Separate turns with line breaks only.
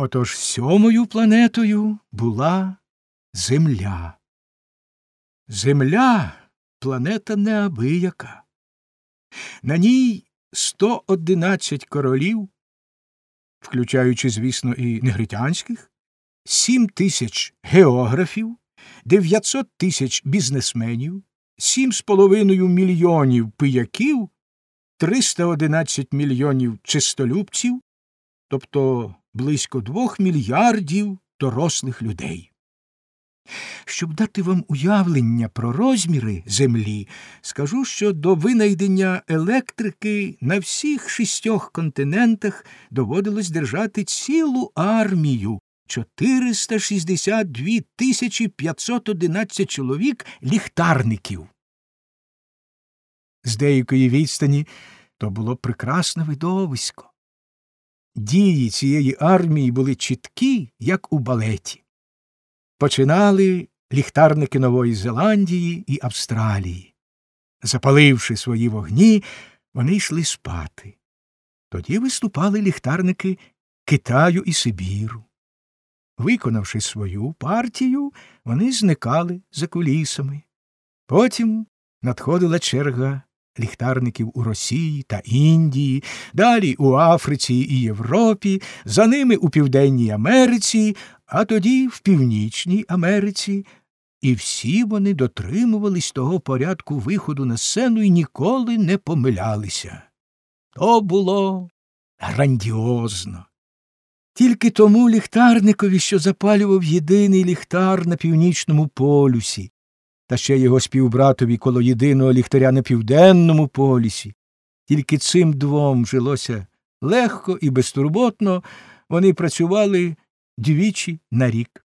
Отож сьомою планетою була Земля. Земля планета неабияка. На ній 111 королів, включаючи, звісно, і негритянських, 7 тисяч географів, 900 тисяч бізнесменів, 7,5 мільйонів пияків, 311 мільйонів чистолюбців, тобто близько двох мільярдів дорослих людей. Щоб дати вам уявлення про розміри Землі, скажу, що до винайдення електрики на всіх шістьох континентах доводилось держати цілу армію 462 тисячі 511 чоловік ліхтарників. З деякої відстані то було прекрасне видовисько. Дії цієї армії були чіткі, як у балеті. Починали ліхтарники Нової Зеландії і Австралії. Запаливши свої вогні, вони йшли спати. Тоді виступали ліхтарники Китаю і Сибіру. Виконавши свою партію, вони зникали за кулісами. Потім надходила черга ліхтарників у Росії та Індії, далі у Африці і Європі, за ними у Південній Америці, а тоді в Північній Америці, і всі вони дотримувались того порядку виходу на сцену і ніколи не помилялися. То було грандіозно. Тільки тому ліхтарникові, що запалював єдиний ліхтар на північному полюсі, та ще його співбратові коло єдиного ліхтаря на південному полісі. тільки цим двом жилося легко і безтурботно, вони працювали двічі на рік.